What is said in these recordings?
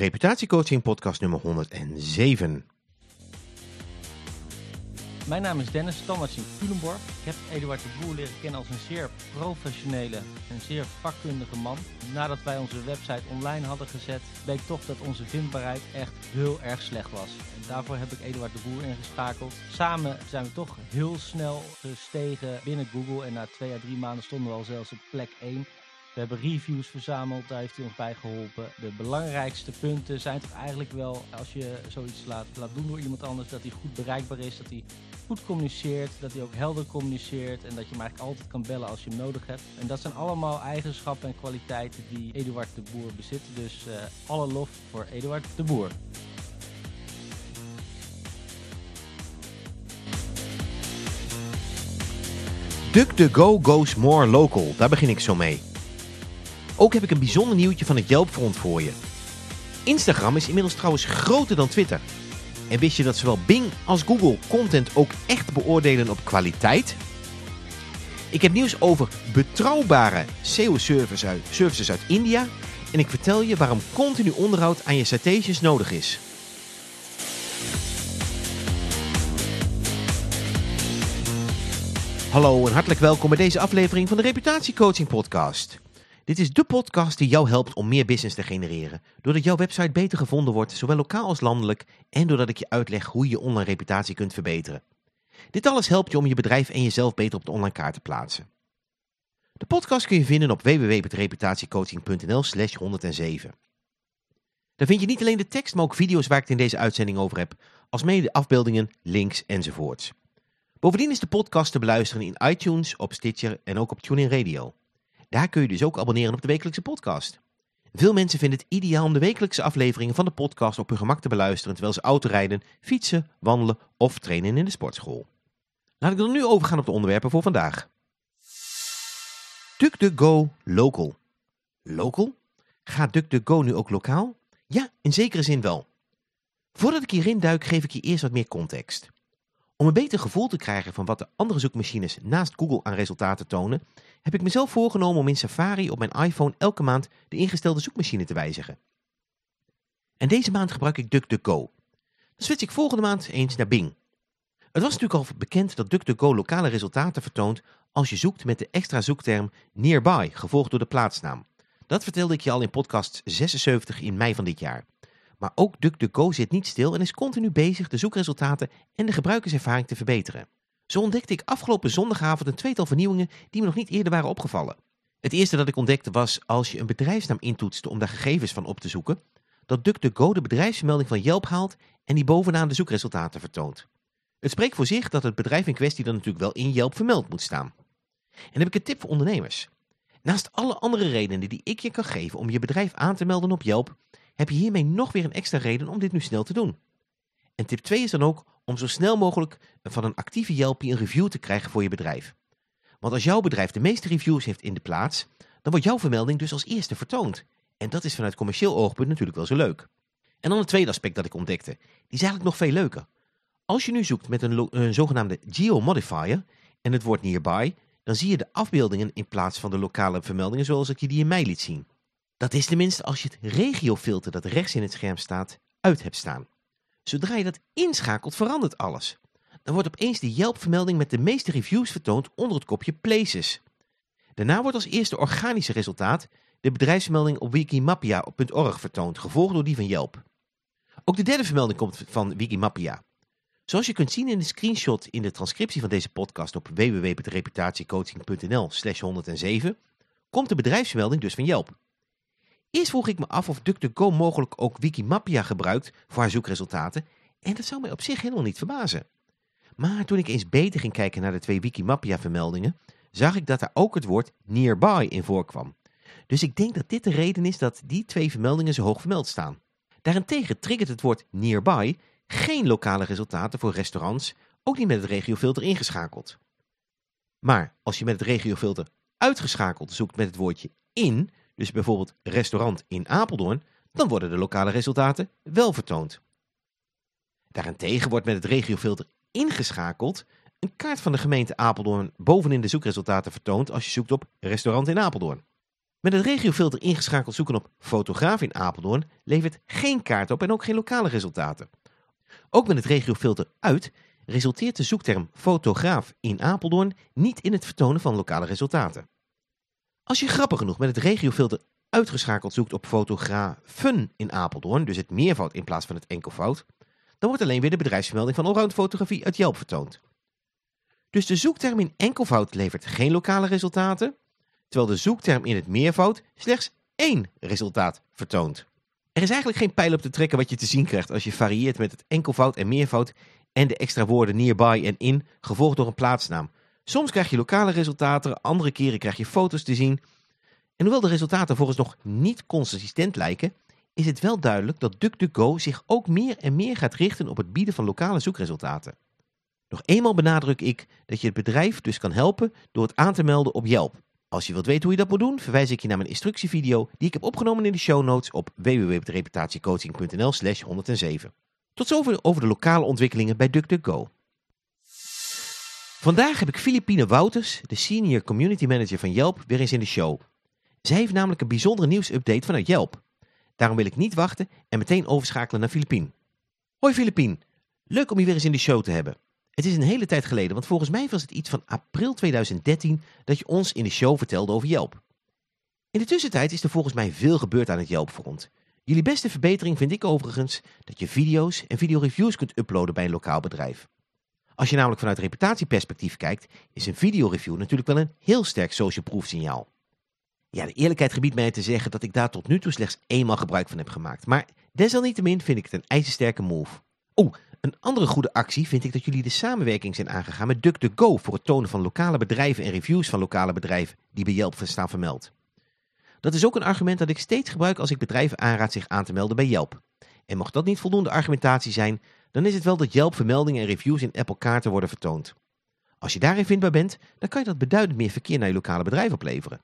Reputatiecoaching podcast nummer 107. Mijn naam is Dennis, tandarts in Culemborg. Ik heb Eduard de Boer leren kennen als een zeer professionele en zeer vakkundige man. Nadat wij onze website online hadden gezet, bleek toch dat onze vindbaarheid echt heel erg slecht was. En daarvoor heb ik Eduard de Boer ingeschakeld. Samen zijn we toch heel snel gestegen binnen Google en na twee à drie maanden stonden we al zelfs op plek 1. We hebben reviews verzameld, daar heeft hij ons bij geholpen. De belangrijkste punten zijn toch eigenlijk wel, als je zoiets laat, laat doen door iemand anders, dat hij goed bereikbaar is, dat hij goed communiceert, dat hij ook helder communiceert en dat je hem eigenlijk altijd kan bellen als je hem nodig hebt. En dat zijn allemaal eigenschappen en kwaliteiten die Eduard de Boer bezit. Dus uh, alle lof voor Eduard de Boer. DuckDuckGo goes more local, daar begin ik zo mee. Ook heb ik een bijzonder nieuwtje van het Yelp-front voor je. Instagram is inmiddels trouwens groter dan Twitter. En wist je dat zowel Bing als Google content ook echt beoordelen op kwaliteit? Ik heb nieuws over betrouwbare SEO-services uit, services uit India. En ik vertel je waarom continu onderhoud aan je citations nodig is. Hallo en hartelijk welkom bij deze aflevering van de Reputatiecoaching Podcast. Dit is de podcast die jou helpt om meer business te genereren. Doordat jouw website beter gevonden wordt, zowel lokaal als landelijk. En doordat ik je uitleg hoe je je online reputatie kunt verbeteren. Dit alles helpt je om je bedrijf en jezelf beter op de online kaart te plaatsen. De podcast kun je vinden op www.reputatiecoaching.nl slash 107. Daar vind je niet alleen de tekst, maar ook video's waar ik het in deze uitzending over heb. Als mede de afbeeldingen, links enzovoorts. Bovendien is de podcast te beluisteren in iTunes, op Stitcher en ook op TuneIn Radio. Daar kun je dus ook abonneren op de wekelijkse podcast. Veel mensen vinden het ideaal om de wekelijkse afleveringen van de podcast op hun gemak te beluisteren terwijl ze autorijden, fietsen, wandelen of trainen in de sportschool. Laat ik dan nu overgaan op de onderwerpen voor vandaag. DuckDuckGo Local. Local? Gaat DuckDuckGo nu ook lokaal? Ja, in zekere zin wel. Voordat ik hierin duik geef ik je eerst wat meer context. Om een beter gevoel te krijgen van wat de andere zoekmachines naast Google aan resultaten tonen, heb ik mezelf voorgenomen om in Safari op mijn iPhone elke maand de ingestelde zoekmachine te wijzigen. En deze maand gebruik ik DuckDuckGo. Dan switch ik volgende maand eens naar Bing. Het was natuurlijk al bekend dat DuckDuckGo lokale resultaten vertoont als je zoekt met de extra zoekterm Nearby, gevolgd door de plaatsnaam. Dat vertelde ik je al in podcast 76 in mei van dit jaar. Maar ook DuckDuckGo zit niet stil en is continu bezig de zoekresultaten en de gebruikerservaring te verbeteren. Zo ontdekte ik afgelopen zondagavond een tweetal vernieuwingen die me nog niet eerder waren opgevallen. Het eerste dat ik ontdekte was als je een bedrijfsnaam intoetste om daar gegevens van op te zoeken, dat DuckDuckGo de bedrijfsvermelding van Yelp haalt en die bovenaan de zoekresultaten vertoont. Het spreekt voor zich dat het bedrijf in kwestie dan natuurlijk wel in Yelp vermeld moet staan. En dan heb ik een tip voor ondernemers. Naast alle andere redenen die ik je kan geven om je bedrijf aan te melden op Yelp, heb je hiermee nog weer een extra reden om dit nu snel te doen. En tip 2 is dan ook om zo snel mogelijk van een actieve Yelpie een review te krijgen voor je bedrijf. Want als jouw bedrijf de meeste reviews heeft in de plaats, dan wordt jouw vermelding dus als eerste vertoond. En dat is vanuit commercieel oogpunt natuurlijk wel zo leuk. En dan het tweede aspect dat ik ontdekte. Die is eigenlijk nog veel leuker. Als je nu zoekt met een, een zogenaamde geomodifier en het woord nearby, dan zie je de afbeeldingen in plaats van de lokale vermeldingen zoals ik je die in mei liet zien. Dat is tenminste als je het regiofilter dat rechts in het scherm staat uit hebt staan. Zodra je dat inschakelt verandert alles. Dan wordt opeens de Yelp-vermelding met de meeste reviews vertoond onder het kopje Places. Daarna wordt als eerste organische resultaat de bedrijfsvermelding op wikimapia.org vertoond, gevolgd door die van Yelp. Ook de derde vermelding komt van Wikimapia. Zoals je kunt zien in de screenshot in de transcriptie van deze podcast op www.reputatiecoaching.nl slash 107, komt de bedrijfsvermelding dus van Yelp. Eerst vroeg ik me af of DuckDuckGo mogelijk ook Wikimapia gebruikt voor haar zoekresultaten en dat zou mij op zich helemaal niet verbazen. Maar toen ik eens beter ging kijken naar de twee Wikimapia vermeldingen, zag ik dat daar ook het woord nearby in voorkwam. Dus ik denk dat dit de reden is dat die twee vermeldingen zo hoog vermeld staan. Daarentegen triggert het woord nearby geen lokale resultaten voor restaurants, ook niet met het regiofilter ingeschakeld. Maar als je met het regiofilter uitgeschakeld zoekt met het woordje in, dus bijvoorbeeld restaurant in Apeldoorn, dan worden de lokale resultaten wel vertoond. Daarentegen wordt met het regiofilter ingeschakeld een kaart van de gemeente Apeldoorn bovenin de zoekresultaten vertoond als je zoekt op restaurant in Apeldoorn. Met het regiofilter ingeschakeld zoeken op fotograaf in Apeldoorn levert geen kaart op en ook geen lokale resultaten. Ook met het regiofilter uit resulteert de zoekterm fotograaf in Apeldoorn niet in het vertonen van lokale resultaten. Als je grappig genoeg met het regiofilter uitgeschakeld zoekt op fotografen in Apeldoorn, dus het meervoud in plaats van het enkelvoud, dan wordt alleen weer de bedrijfsvermelding van Allround Fotografie uit Yelp vertoond. Dus de zoekterm in enkelvoud levert geen lokale resultaten, terwijl de zoekterm in het meervoud slechts één resultaat vertoont. Er is eigenlijk geen pijl op te trekken wat je te zien krijgt als je varieert met het enkelvoud en meervoud en de extra woorden nearby en in, gevolgd door een plaatsnaam. Soms krijg je lokale resultaten, andere keren krijg je foto's te zien. En hoewel de resultaten volgens nog niet consistent lijken, is het wel duidelijk dat DuckDuckGo zich ook meer en meer gaat richten op het bieden van lokale zoekresultaten. Nog eenmaal benadruk ik dat je het bedrijf dus kan helpen door het aan te melden op Yelp. Als je wilt weten hoe je dat moet doen, verwijs ik je naar mijn instructievideo die ik heb opgenomen in de show notes op www.reputatiecoaching.nl slash 107. Tot zover over de lokale ontwikkelingen bij DuckDuckGo. Vandaag heb ik Filipine Wouters, de Senior Community Manager van Yelp, weer eens in de show. Zij heeft namelijk een bijzondere nieuwsupdate vanuit Yelp. Daarom wil ik niet wachten en meteen overschakelen naar Filipien. Hoi Filipien, leuk om je weer eens in de show te hebben. Het is een hele tijd geleden, want volgens mij was het iets van april 2013 dat je ons in de show vertelde over Yelp. In de tussentijd is er volgens mij veel gebeurd aan het Yelp-front. Jullie beste verbetering vind ik overigens dat je video's en videoreviews kunt uploaden bij een lokaal bedrijf. Als je namelijk vanuit reputatieperspectief kijkt, is een videoreview natuurlijk wel een heel sterk social proof signaal. Ja, de eerlijkheid gebiedt mij te zeggen dat ik daar tot nu toe slechts eenmaal gebruik van heb gemaakt. Maar desalniettemin vind ik het een ijzersterke move. Oh, een andere goede actie vind ik dat jullie de samenwerking zijn aangegaan met DuckDuckGo voor het tonen van lokale bedrijven en reviews van lokale bedrijven die bij Yelp staan vermeld. Dat is ook een argument dat ik steeds gebruik als ik bedrijven aanraad zich aan te melden bij Yelp. En mocht dat niet voldoende argumentatie zijn, dan is het wel dat Yelp vermeldingen en reviews in Apple kaarten worden vertoond. Als je daarin vindbaar bent, dan kan je dat beduidend meer verkeer naar je lokale bedrijf opleveren.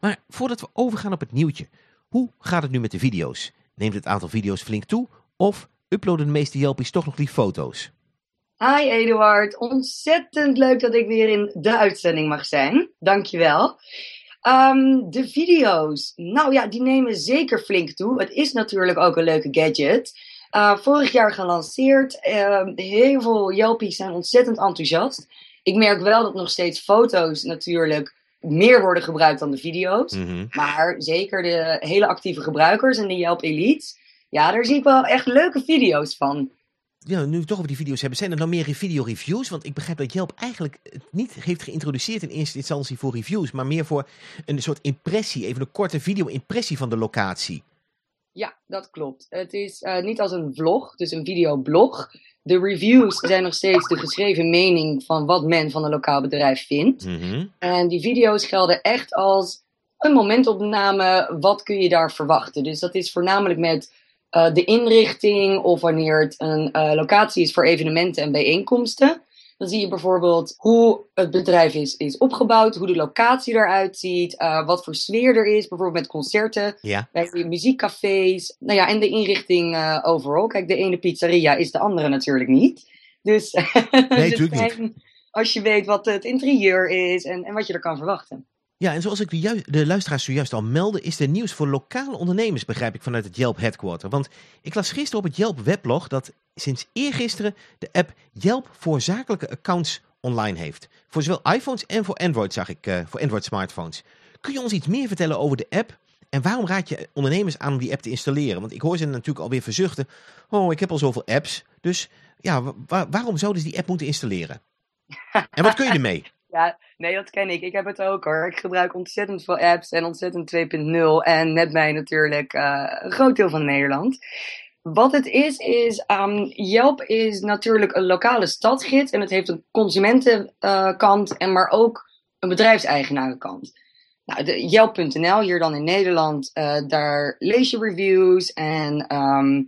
Maar voordat we overgaan op het nieuwtje, hoe gaat het nu met de video's? Neemt het aantal video's flink toe of uploaden de meeste Yelpies toch nog lief foto's? Hi Eduard, ontzettend leuk dat ik weer in de uitzending mag zijn. Dankjewel. Um, de video's, nou ja, die nemen zeker flink toe. Het is natuurlijk ook een leuke gadget. Uh, vorig jaar gelanceerd. Uh, heel veel Yelpies zijn ontzettend enthousiast. Ik merk wel dat nog steeds foto's natuurlijk meer worden gebruikt dan de video's. Mhm. Maar zeker de hele actieve gebruikers en de Yelp Elites. Ja, daar zie ik wel echt leuke video's van. Ja, nu we toch over die video's hebben, zijn er dan meer video-reviews? Want ik begrijp dat Yelp eigenlijk het niet heeft geïntroduceerd in eerste instantie voor reviews, maar meer voor een soort impressie, even een korte video-impressie van de locatie. Ja, dat klopt. Het is eh, niet als een vlog, dus een videoblog. De reviews zijn nog steeds de geschreven mening van wat men van een lokaal bedrijf vindt. Mhm. En die video's gelden echt als een momentopname. Wat kun je daar verwachten? Dus dat is voornamelijk met eh, de inrichting of wanneer het een eh, locatie is voor evenementen en bijeenkomsten. Dan zie je bijvoorbeeld hoe het bedrijf is, is opgebouwd, hoe de locatie eruit ziet, eh, wat voor sfeer er is, bijvoorbeeld met concerten, Ja, bij muziekcafés. Nou ja, en de inrichting eh, overal. Kijk, de ene pizzeria is de andere natuurlijk niet. Dus, natuurlijk niet. als je weet wat het interieur is en, en wat je er kan verwachten. Ja en zoals ik de, luisteraars zojuist al meldde, is er nieuws voor lokale ondernemers, begrijp ik, vanuit het Yelp headquarter. Want ik las gisteren op het Yelp weblog dat sinds eergisteren de app Yelp voor zakelijke accounts online heeft. Voor zowel iPhones en voor Android, zag ik, eh, voor Android smartphones. Kun je ons iets meer vertellen over de app? En waarom raad je ondernemers aan om die app te installeren? Want ik hoor ze natuurlijk alweer verzuchten. Oh, ik heb al zoveel apps. Dus ja, wa- wa- waarom zouden ze die app moeten installeren? En wat kun je ermee? Ja, nee, dat ken ik. Ik heb het ook hoor. Ik gebruik ontzettend veel apps en ontzettend 2.0 en net mij natuurlijk eh, een groot deel van Nederland. Wat het is, is ehm, Yelp is natuurlijk een lokale stadsgids en het heeft een consumentenkant en maar ook een bedrijfseigenarenkant. Nou, Yelp.nl, hier dan in Nederland, eh, daar lees je reviews en ehm,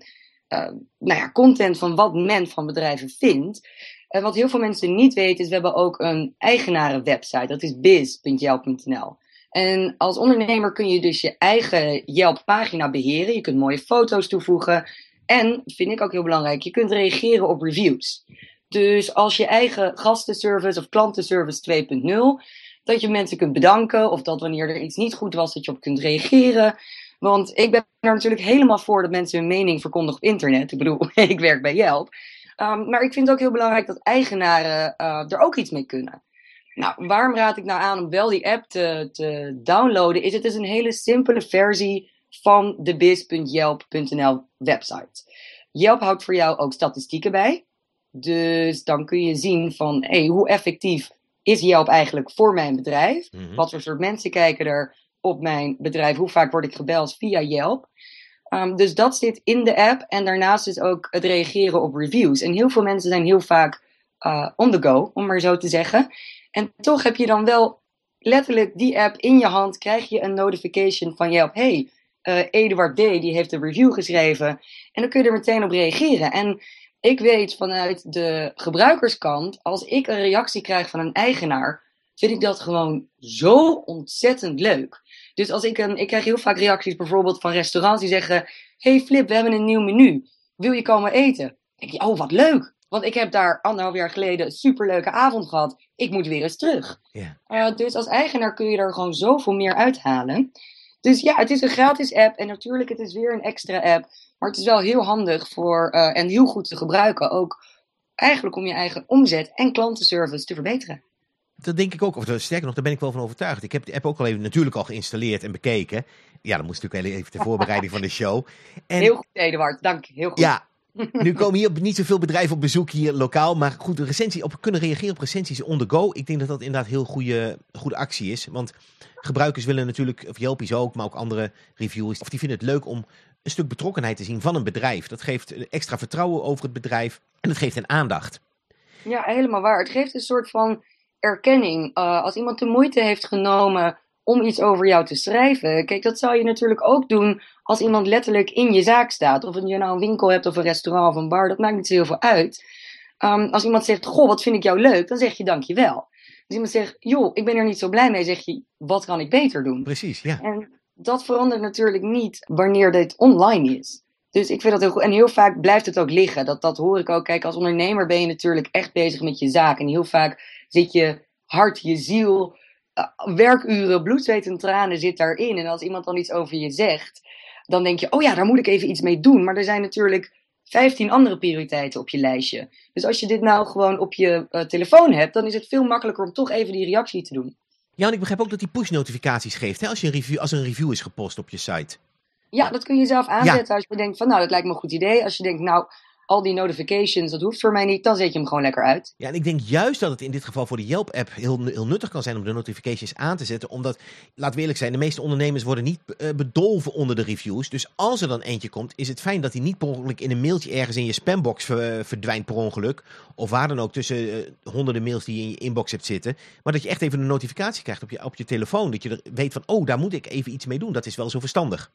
eh, nou ja, content van wat men van bedrijven vindt. En wat heel veel mensen niet weten is, we hebben ook een eigenarenwebsite. Dat is biz.yelp.nl. En als ondernemer kun je dus je eigen Yelp-pagina beheren. Je kunt mooie foto's toevoegen. En, vind ik ook heel belangrijk, je kunt reageren op reviews. Dus als je eigen gastenservice of klantenservice 2.0, Dat je mensen kunt bedanken of dat wanneer er iets niet goed was, dat je op kunt reageren. Want ik ben er natuurlijk helemaal voor dat mensen hun mening verkondigen op internet. Ik bedoel, ik werk bij Yelp. Um, maar ik vind het ook heel belangrijk dat eigenaren uh, er ook iets mee kunnen. Nou, waarom raad ik nou aan om wel die app te, te downloaden? Is het is een hele simpele versie van de biz.yelp.nl website. Yelp houdt voor jou ook statistieken bij. Dus dan kun je zien van hey, hoe effectief is Yelp eigenlijk voor mijn bedrijf? Mm -hmm. Wat voor soort mensen kijken er op mijn bedrijf? Hoe vaak word ik gebeld via Yelp? Um, dus dat zit in de app. En daarnaast is ook het reageren op reviews. En heel veel mensen zijn heel vaak uh, on the go, om maar zo te zeggen. En toch heb je dan wel letterlijk die app in je hand. Krijg je een notification van Yelp. Hey, uh, Eduard D. die heeft een review geschreven. En dan kun je er meteen op reageren. En ik weet vanuit de gebruikerskant, als ik een reactie krijg van een eigenaar, vind ik dat gewoon zo ontzettend leuk. Dus als ik een, ik krijg heel vaak reacties bijvoorbeeld van restaurants die zeggen: Hey Flip, we hebben een nieuw menu. Wil je komen eten? Dan denk je, oh wat leuk. Want ik heb daar anderhalf jaar geleden een superleuke avond gehad. Ik moet weer eens terug. Yeah. Uh, dus als eigenaar kun je er gewoon zoveel meer uithalen. Dus ja, het is een gratis app. En natuurlijk, het is weer een extra app. Maar het is wel heel handig voor uh, en heel goed te gebruiken. Ook eigenlijk om je eigen omzet en klantenservice te verbeteren. Dat denk ik ook. Of sterker nog, daar ben ik wel van overtuigd. Ik heb de app ook al even natuurlijk al geïnstalleerd en bekeken. Ja, dat moest natuurlijk wel even de voorbereiding van de show. En, heel goed, Eduard. Dank. Heel goed. Ja, nu komen hier niet zoveel bedrijven op bezoek hier lokaal. Maar goed, de recensie op, kunnen reageren op recensies on the go. Ik denk dat dat inderdaad heel goede, goede actie is. Want gebruikers willen natuurlijk, of Yelpies ook, maar ook andere reviewers. Of die vinden het leuk om een stuk betrokkenheid te zien van een bedrijf. Dat geeft extra vertrouwen over het bedrijf. En dat geeft een aandacht. Ja, helemaal waar. Het geeft een soort van erkenning. Uh, als iemand de moeite heeft genomen om iets over jou te schrijven. Kijk, dat zou je natuurlijk ook doen als iemand letterlijk in je zaak staat. Of je nou een winkel hebt of een restaurant of een bar, dat maakt niet zo heel veel uit. Um, als iemand zegt, goh, wat vind ik jou leuk, dan zeg je dankjewel. Als iemand zegt, joh, ik ben er niet zo blij mee, zeg je, wat kan ik beter doen? Precies, ja. En dat verandert natuurlijk niet wanneer dit online is. Dus ik vind dat heel goed. En heel vaak blijft het ook liggen. Dat, dat hoor ik ook. Kijk, als ondernemer ben je natuurlijk echt bezig met je zaak. En heel vaak zit je hart, je ziel, uh, werkuren, bloed, zweet en tranen zit daarin. En als iemand dan iets over je zegt, dan denk je, oh ja, daar moet ik even iets mee doen. Maar er zijn natuurlijk 15 andere prioriteiten op je lijstje. Dus als je dit nou gewoon op je uh, telefoon hebt, dan is het veel makkelijker om toch even die reactie te doen. Ja, en ik begrijp ook dat die push-notificaties geeft hè, als, je een review, als een review is gepost op je site. Ja, dat kun je zelf aanzetten ja. als je denkt van, nou, dat lijkt me een goed idee. Als je denkt, nou, al die notifications, dat hoeft voor mij niet, dan zet je hem gewoon lekker uit. Ja, en ik denk juist dat het in dit geval voor de Yelp-app heel, heel nuttig kan zijn om de notifications aan te zetten. Omdat, laten we eerlijk zijn, de meeste ondernemers worden niet uh, bedolven onder de reviews. Dus als er dan eentje komt, is het fijn dat die niet per ongeluk in een mailtje ergens in je spambox ver, verdwijnt per ongeluk. Of waar dan ook tussen uh, honderden mails die je in je inbox hebt zitten. Maar dat je echt even een notificatie krijgt op je, op je telefoon. Dat je er weet van, oh, daar moet ik even iets mee doen. Dat is wel zo verstandig.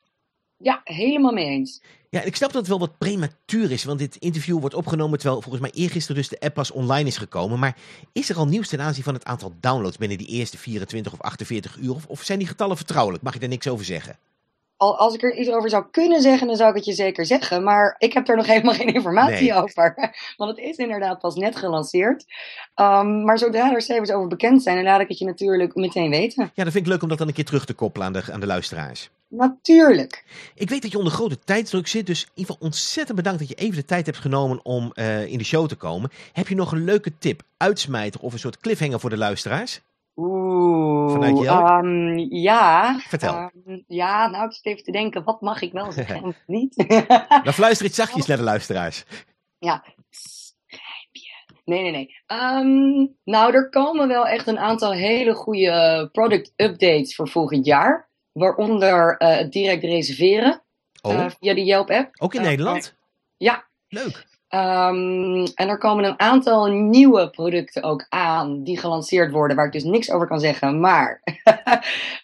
Ja, helemaal mee eens. Ja, ik snap dat het wel wat prematuur is, want dit interview wordt opgenomen terwijl volgens mij eergisteren dus de app pas online is gekomen. Maar is er al nieuws ten aanzien van het aantal downloads binnen die eerste 24 of 48 uur? Of, of zijn die getallen vertrouwelijk? Mag je daar niks over zeggen? Al, als ik er iets over zou kunnen zeggen, dan zou ik het je zeker zeggen. Maar ik heb er nog helemaal geen informatie nee. over. Want het is inderdaad pas net gelanceerd. Um, maar zodra er cijfers over bekend zijn, dan laat ik het je natuurlijk meteen weten. Ja, dat vind ik leuk om dat dan een keer terug te koppelen aan de, aan de luisteraars. Natuurlijk. Ik weet dat je onder grote tijdsdruk zit, dus in ieder geval ontzettend bedankt dat je even de tijd hebt genomen om uh, in de show te komen. Heb je nog een leuke tip, uitsmijter of een soort cliffhanger voor de luisteraars? Oeh, Vanuit Yelp? Um, ja. Vertel. Um, ja, nou, ik zit even te denken, wat mag ik wel zeggen of niet? Dan fluister iets zachtjes naar de luisteraars. Ja. Nee, nee, nee. Um, nou, er komen wel echt een aantal hele goede product updates voor volgend jaar. Waaronder uh, het direct reserveren oh. uh, via de Yelp-app. Ook in uh, Nederland? Ja. Leuk. Um, en er komen een aantal nieuwe producten ook aan die gelanceerd worden, waar ik dus niks over kan zeggen. Maar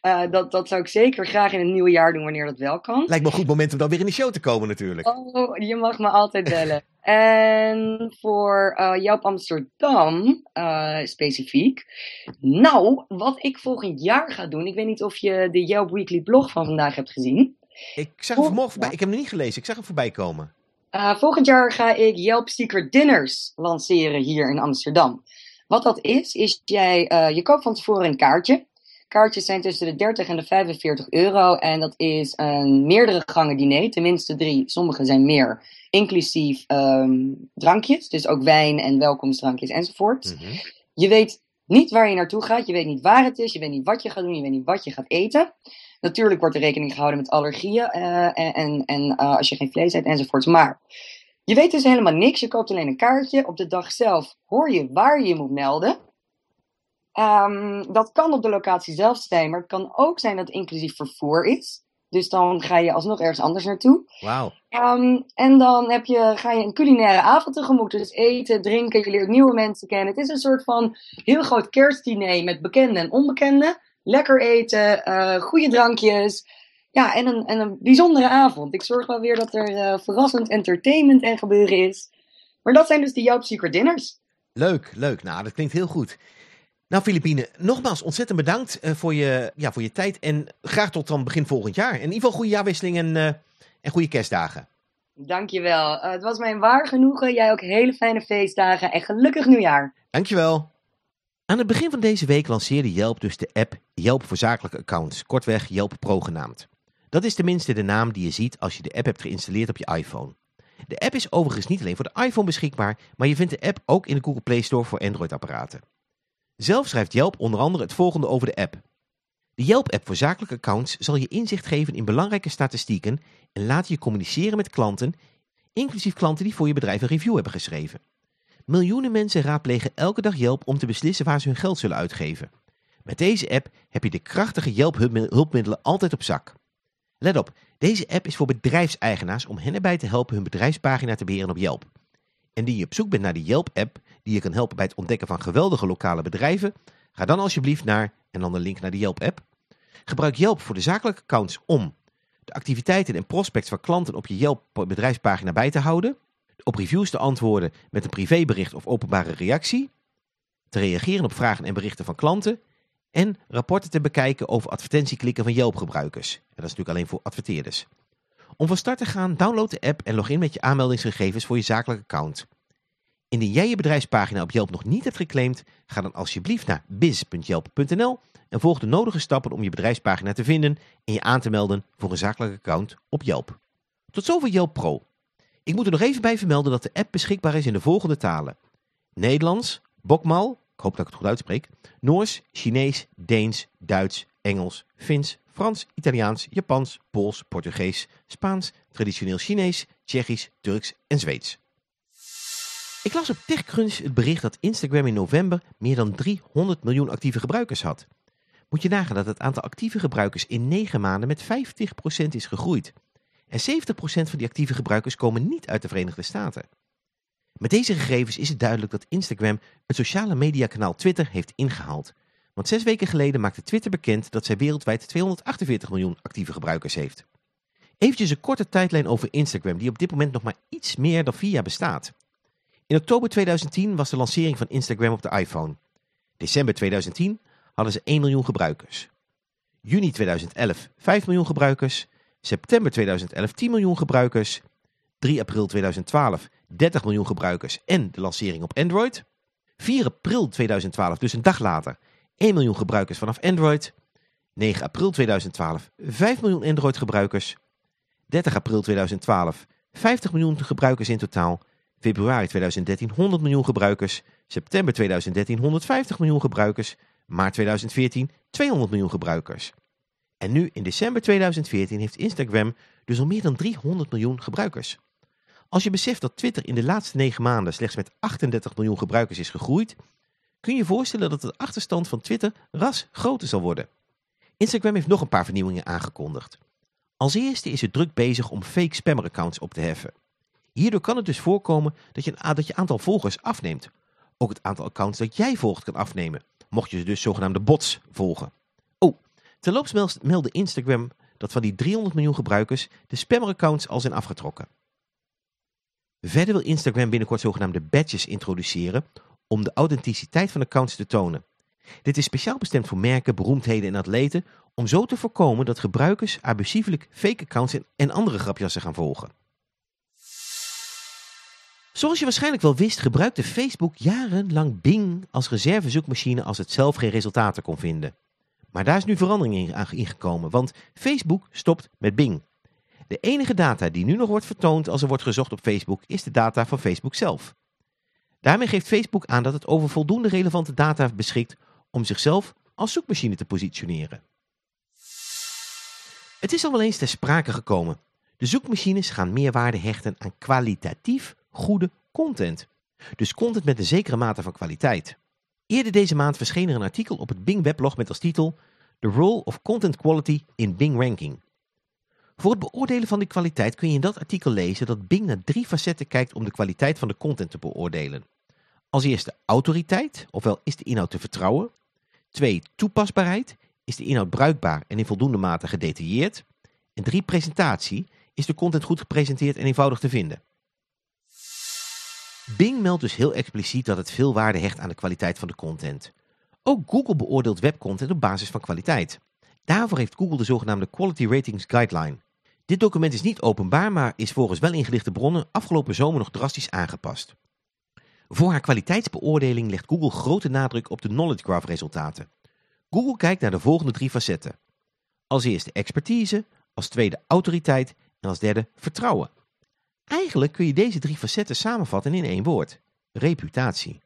uh, dat, dat zou ik zeker graag in het nieuwe jaar doen, wanneer dat wel kan. Lijkt me een goed moment om dan weer in de show te komen natuurlijk. Oh, je mag me altijd bellen. en voor uh, Yelp Amsterdam uh, specifiek. Nou, wat ik volgend jaar ga doen, ik weet niet of je de Yelp Weekly blog van vandaag hebt gezien. Ik zag hem vanmorgen voorbij, ik heb hem niet gelezen, ik zag hem voorbij komen. Uh, volgend jaar ga ik Yelp Secret Dinners lanceren hier in Amsterdam. Wat dat is, is jij, uh, je koopt van tevoren een kaartje. Kaartjes zijn tussen de 30 en de 45 euro. En dat is een meerdere gangen diner, tenminste drie. Sommige zijn meer, inclusief um, drankjes. Dus ook wijn en welkomstdrankjes enzovoort. Mm -hmm. Je weet niet waar je naartoe gaat, je weet niet waar het is, je weet niet wat je gaat doen, je weet niet wat je gaat eten. Natuurlijk wordt er rekening gehouden met allergieën uh, en, en, en uh, als je geen vlees eet enzovoorts. Maar je weet dus helemaal niks. Je koopt alleen een kaartje. Op de dag zelf hoor je waar je je moet melden. Um, dat kan op de locatie zelf zijn, maar het kan ook zijn dat inclusief vervoer is. Dus dan ga je alsnog ergens anders naartoe. Wauw. Um, en dan heb je, ga je een culinaire avond tegemoet. Dus eten, drinken, je leert nieuwe mensen kennen. Het is een soort van heel groot kerstdiner met bekenden en onbekenden. Lekker eten, uh, goede drankjes. Ja, en een, en een bijzondere avond. Ik zorg wel weer dat er uh, verrassend entertainment en gebeuren is. Maar dat zijn dus de Joop Secret Dinners. Leuk, leuk. Nou, dat klinkt heel goed. Nou, Filipine, nogmaals ontzettend bedankt uh, voor, je, ja, voor je tijd. En graag tot dan begin volgend jaar. In ieder geval goede jaarwisseling en, en goede kerstdagen. Dankjewel. Het was mij een waar genoegen. Jij ook hele fijne feestdagen en gelukkig nieuwjaar. Dankjewel. Aan het begin van deze week lanceerde Yelp dus de app Yelp voor zakelijke accounts, kortweg Yelp Pro genaamd. Dat is tenminste de naam die je ziet als je de app hebt geïnstalleerd op je iPhone. De app is overigens niet alleen voor de iPhone beschikbaar, maar je vindt de app ook in de Google Play Store voor Android-apparaten. Zelf schrijft Yelp onder andere het volgende over de app. De Yelp-app voor zakelijke accounts zal je inzicht geven in belangrijke statistieken en laat je communiceren met klanten, inclusief klanten die voor je bedrijf een review hebben geschreven. Miljoenen mensen raadplegen elke dag Yelp om te beslissen waar ze hun geld zullen uitgeven. Met deze app heb je de krachtige Yelp-hulpmiddelen altijd op zak. Let op, deze app is voor bedrijfseigenaars om hen erbij te helpen hun bedrijfspagina te beheren op Yelp. En die je op zoek bent naar de Yelp-app die je kan helpen bij het ontdekken van geweldige lokale bedrijven, ga dan alsjeblieft naar, en dan de link naar de Yelp-app. Gebruik Yelp voor de zakelijke accounts om de activiteiten en prospects van klanten op je Yelp bedrijfspagina bij te houden, op reviews te antwoorden met een privébericht of openbare reactie, te reageren op vragen en berichten van klanten en rapporten te bekijken over advertentieklikken van Yelp-gebruikers. En dat is natuurlijk alleen voor adverteerders. Om van start te gaan, download de app en log in met je aanmeldingsgegevens voor je zakelijke account. Indien jij je bedrijfspagina op Yelp nog niet hebt geclaimd, ga dan alsjeblieft naar biz.yelp.nl en volg de nodige stappen om je bedrijfspagina te vinden en je aan te melden voor een zakelijk account op Yelp. Tot zover Yelp Pro. Ik moet er nog even bij vermelden dat de app beschikbaar is in de volgende talen. Nederlands, Bokmal, ik hoop dat ik het goed uitspreek, Noors, Chinees, Deens, Duits, Engels, Fins, Frans, Italiaans, Japans, Pools, Portugees, Spaans, traditioneel Chinees, Tsjechisch, Turks en Zweeds. Ik las op TechCrunch het bericht dat Instagram in november meer dan 300 miljoen actieve gebruikers had. Moet je nagaan dat het aantal actieve gebruikers in 9 maanden met 50% is gegroeid. En 70% van die actieve gebruikers komen niet uit de Verenigde Staten. Met deze gegevens is het duidelijk dat Instagram het sociale mediakanaal Twitter heeft ingehaald. Want zes weken geleden maakte Twitter bekend dat zij wereldwijd 248 miljoen actieve gebruikers heeft. Eventjes een korte tijdlijn over Instagram die op dit moment nog maar iets meer dan vier jaar bestaat. In oktober 2010 was de lancering van Instagram op de iPhone. December 2010 hadden ze 1 miljoen gebruikers. Juni 2011 5 miljoen gebruikers. September 2011 10 miljoen gebruikers. 3 april 2012 30 miljoen gebruikers en de lancering op Android. 4 april 2012, dus een dag later, 1 miljoen gebruikers vanaf Android. 9 april 2012 5 miljoen Android gebruikers. 30 april 2012 50 miljoen gebruikers in totaal. Februari 2013 100 miljoen gebruikers. September 2013 150 miljoen gebruikers. Maart 2014 200 miljoen gebruikers. En nu in december 2014 heeft Instagram dus al meer dan 300 miljoen gebruikers. Als je beseft dat Twitter in de laatste 9 maanden slechts met 38 miljoen gebruikers is gegroeid, kun je je voorstellen dat de achterstand van Twitter ras groter zal worden. Instagram heeft nog een paar vernieuwingen aangekondigd. Als eerste is het druk bezig om fake spammer-accounts op te heffen. Hierdoor kan het dus voorkomen dat je, dat je aantal volgers afneemt. Ook het aantal accounts dat jij volgt kan afnemen, mocht je dus zogenaamde bots volgen. Terloops meldde Instagram dat van die 300 miljoen gebruikers de spammer-accounts al zijn afgetrokken. Verder wil Instagram binnenkort zogenaamde badges introduceren om de authenticiteit van accounts te tonen. Dit is speciaal bestemd voor merken, beroemdheden en atleten om zo te voorkomen dat gebruikers abusievelijk fake accounts en andere grapjassen gaan volgen. Zoals je waarschijnlijk wel wist gebruikte Facebook jarenlang Bing als reservezoekmachine als het zelf geen resultaten kon vinden. Maar daar is nu verandering in ingekomen, want Facebook stopt met Bing. De enige data die nu nog wordt vertoond als er wordt gezocht op Facebook is de data van Facebook zelf. Daarmee geeft Facebook aan dat het over voldoende relevante data beschikt om zichzelf als zoekmachine te positioneren. Het is al wel eens ter sprake gekomen. De zoekmachines gaan meer waarde hechten aan kwalitatief goede content. Dus content met een zekere mate van kwaliteit. Eerder deze maand verscheen er een artikel op het Bing weblog met als titel The Role of Content Quality in Bing Ranking. Voor het beoordelen van de kwaliteit kun je in dat artikel lezen dat Bing naar drie facetten kijkt om de kwaliteit van de content te beoordelen. Als eerste autoriteit, ofwel is de inhoud te vertrouwen. Twee, toepasbaarheid, is de inhoud bruikbaar en in voldoende mate gedetailleerd. En drie, presentatie, is de content goed gepresenteerd en eenvoudig te vinden. Bing meldt dus heel expliciet dat het veel waarde hecht aan de kwaliteit van de content. Ook Google beoordeelt webcontent op basis van kwaliteit. Daarvoor heeft Google de zogenaamde Quality Ratings Guideline. Dit document is niet openbaar, maar is volgens wel ingelichte bronnen afgelopen zomer nog drastisch aangepast. Voor haar kwaliteitsbeoordeling legt Google grote nadruk op de Knowledge Graph resultaten. Google kijkt naar de volgende drie facetten. Als eerste expertise, als tweede autoriteit en als derde vertrouwen. Eigenlijk kun je deze drie facetten samenvatten in één woord. Reputatie.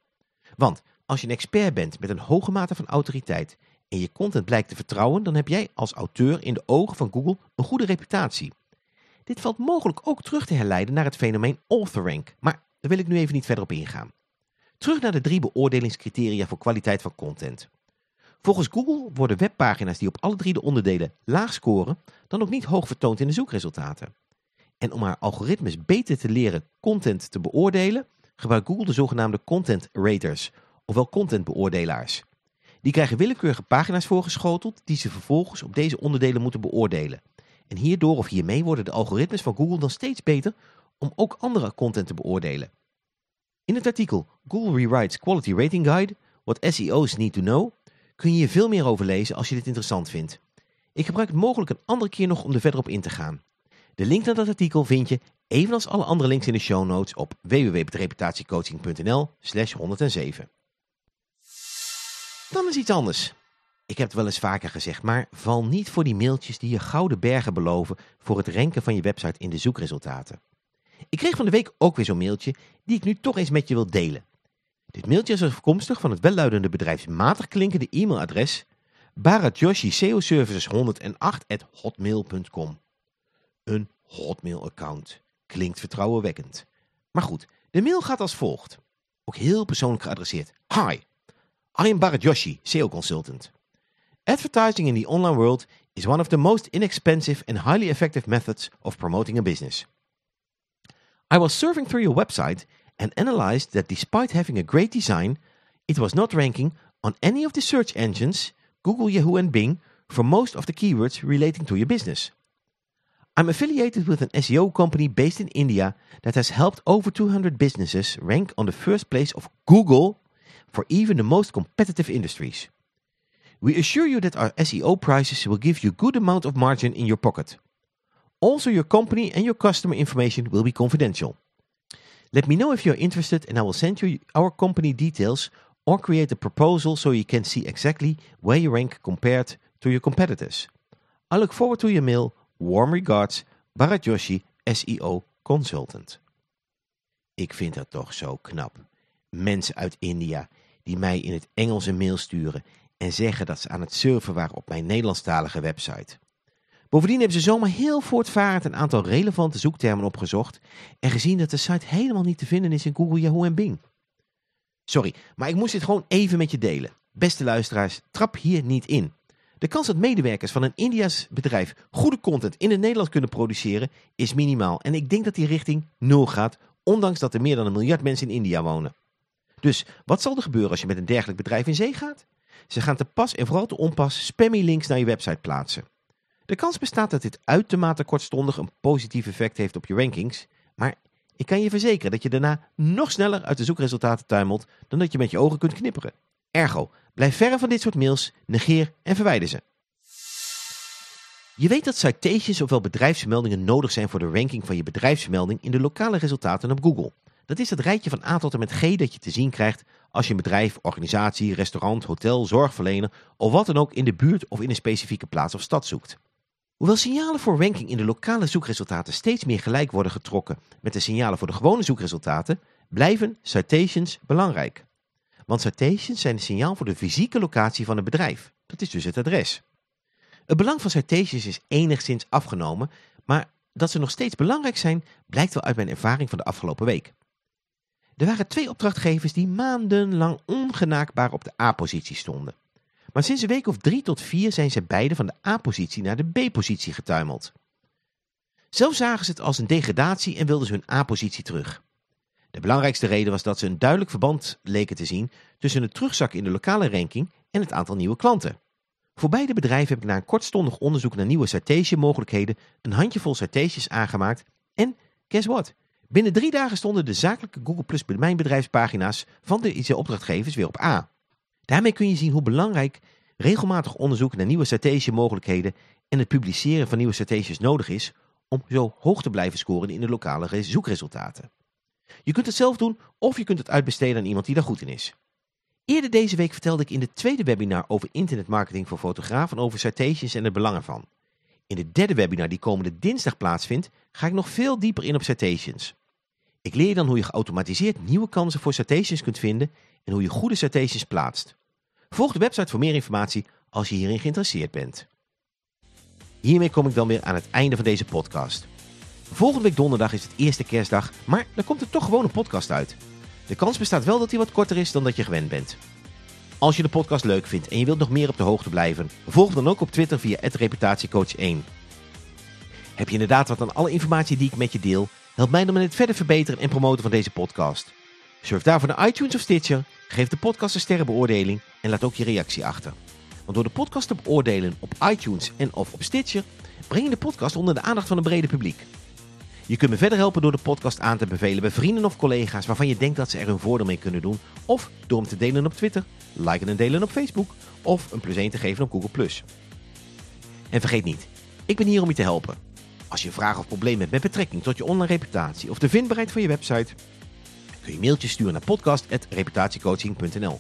Want als je een expert bent met een hoge mate van autoriteit en je content blijkt te vertrouwen, dan heb jij als auteur in de ogen van Google een goede reputatie. Dit valt mogelijk ook terug te herleiden naar het fenomeen authorrank, maar daar wil ik nu even niet verder op ingaan. Terug naar de drie beoordelingscriteria voor kwaliteit van content. Volgens Google worden webpagina's die op alle drie de onderdelen laag scoren, dan ook niet hoog vertoond in de zoekresultaten. En om haar algoritmes beter te leren content te beoordelen, gebruikt Google de zogenaamde content raters, ofwel contentbeoordelaars. Die krijgen willekeurige pagina's voorgeschoteld die ze vervolgens op deze onderdelen moeten beoordelen. En hierdoor of hiermee worden de algoritmes van Google dan steeds beter om ook andere content te beoordelen. In het artikel Google Rewrites Quality Rating Guide, What SEO's Need to Know, kun je hier veel meer over lezen als je dit interessant vindt. Ik gebruik het mogelijk een andere keer nog om er verder op in te gaan. De link naar dat artikel vind je, evenals alle andere links in de show notes, op www.reputatiecoaching.nl slash 107. Dan is iets anders. Ik heb het wel eens vaker gezegd, maar val niet voor die mailtjes die je gouden bergen beloven voor het ranken van je website in de zoekresultaten. Ik kreeg van de week ook weer zo'n mailtje die ik nu toch eens met je wil delen. Dit mailtje is afkomstig van het welluidende bedrijfsmatig klinkende e-mailadres baratjoshi108.hotmail.com Een hotmail-account. Klinkt vertrouwenwekkend. Maar goed, de mail gaat als volgt. Ook heel persoonlijk geadresseerd. Hi, I am Bharat Joshi, SEO consultant. Advertising in the online world is one of the most inexpensive and highly effective methods of promoting a business. I was surfing through your website and analyzed that despite having a great design, it was not ranking on any of the search engines, Google, Yahoo and Bing, for most of the keywords relating to your business. I'm affiliated with an SEO company based in India that has helped over 200 businesses rank on the first place of Google for even the most competitive industries. We assure you that our SEO prices will give you good amount of margin in your pocket. Also your company and your customer information will be confidential. Let me know if you're interested and I will send you our company details or create a proposal so you can see exactly where you rank compared to your competitors. I look forward to your mail. Warm regards, Bharat Joshi, SEO Consultant. Ik vind dat toch zo knap. Mensen uit India die mij in het Engels een mail sturen en zeggen dat ze aan het surfen waren op mijn Nederlandstalige website. Bovendien hebben ze zomaar heel voortvarend een aantal relevante zoektermen opgezocht en gezien dat de site helemaal niet te vinden is in Google, Yahoo en Bing. Sorry, maar ik moest dit gewoon even met je delen. Beste luisteraars, trap hier niet in. De kans dat medewerkers van een India's bedrijf goede content in het Nederlands kunnen produceren is minimaal. En ik denk dat die richting nul gaat, ondanks dat er meer dan een miljard mensen in India wonen. Dus wat zal er gebeuren als je met een dergelijk bedrijf in zee gaat? Ze gaan te pas en vooral te onpas spammy links naar je website plaatsen. De kans bestaat dat dit uitermate kortstondig een positief effect heeft op je rankings, maar ik kan je verzekeren dat je daarna nog sneller uit de zoekresultaten tuimelt dan dat je met je ogen kunt knipperen. Ergo, blijf verre van dit soort mails, negeer en verwijder ze. Je weet dat citations ofwel bedrijfsvermeldingen nodig zijn voor de ranking van je bedrijfsvermelding in de lokale resultaten op Google. Dat is het rijtje van A tot en met G dat je te zien krijgt als je een bedrijf, organisatie, restaurant, hotel, zorgverlener of wat dan ook in de buurt of in een specifieke plaats of stad zoekt. Hoewel signalen voor ranking in de lokale zoekresultaten steeds meer gelijk worden getrokken met de signalen voor de gewone zoekresultaten, blijven citations belangrijk. Want citations zijn een signaal voor de fysieke locatie van het bedrijf. Dat is dus het adres. Het belang van citations is enigszins afgenomen, maar dat ze nog steeds belangrijk zijn blijkt wel uit mijn ervaring van de afgelopen week. Er waren twee opdrachtgevers die maandenlang ongenaakbaar op de A-positie stonden. Maar sinds een week of drie tot vier zijn ze beide van de A-positie naar de B-positie getuimeld. Zelf zagen ze het als een degradatie en wilden ze hun A-positie terug. De belangrijkste reden was dat ze een duidelijk verband leken te zien tussen het terugzakken in de lokale ranking en het aantal nieuwe klanten. Voor beide bedrijven heb ik na een kortstondig onderzoek naar nieuwe citation mogelijkheden een handjevol citations aangemaakt en, guess what? Binnen drie dagen stonden de zakelijke Google Plus Mijn Bedrijfspagina's van deze opdrachtgevers weer op A. Daarmee kun je zien hoe belangrijk regelmatig onderzoek naar nieuwe citation mogelijkheden en het publiceren van nieuwe citations nodig is om zo hoog te blijven scoren in de lokale zoekresultaten. Je kunt het zelf doen of je kunt het uitbesteden aan iemand die daar goed in is. Eerder deze week vertelde ik in de tweede webinar over internetmarketing voor fotografen over citations en het belang ervan. In de derde webinar die komende dinsdag plaatsvindt, ga ik nog veel dieper in op citations. Ik leer je dan hoe je geautomatiseerd nieuwe kansen voor citations kunt vinden en hoe je goede citations plaatst. Volg de website voor meer informatie als je hierin geïnteresseerd bent. Hiermee kom ik dan weer aan het einde van deze podcast. Volgende week donderdag is het eerste kerstdag, maar dan komt er toch gewoon een podcast uit. De kans bestaat wel dat hij wat korter is dan dat je gewend bent. Als je de podcast leuk vindt en je wilt nog meer op de hoogte blijven, volg dan ook op Twitter via reputatiecoach1. Heb je inderdaad wat aan alle informatie die ik met je deel? Help mij dan met het verder verbeteren en promoten van deze podcast. Surf daarvoor naar iTunes of Stitcher, geef de podcast een sterrenbeoordeling en laat ook je reactie achter. Want door de podcast te beoordelen op iTunes en of op Stitcher, breng je de podcast onder de aandacht van een brede publiek. Je kunt me verder helpen door de podcast aan te bevelen bij vrienden of collega's waarvan je denkt dat ze er hun voordeel mee kunnen doen. Of door hem te delen op Twitter, liken en delen op Facebook of een plus 1 te geven op Google+. En vergeet niet, ik ben hier om je te helpen. Als je vragen of problemen hebt met betrekking tot je online reputatie of de vindbaarheid van je website, kun je mailtjes sturen naar podcast.reputatiecoaching.nl.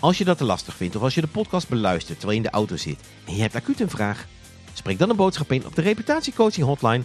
Als je dat te lastig vindt of als je de podcast beluistert terwijl je in de auto zit en je hebt acuut een vraag, spreek dan een boodschap in op de reputatiecoaching hotline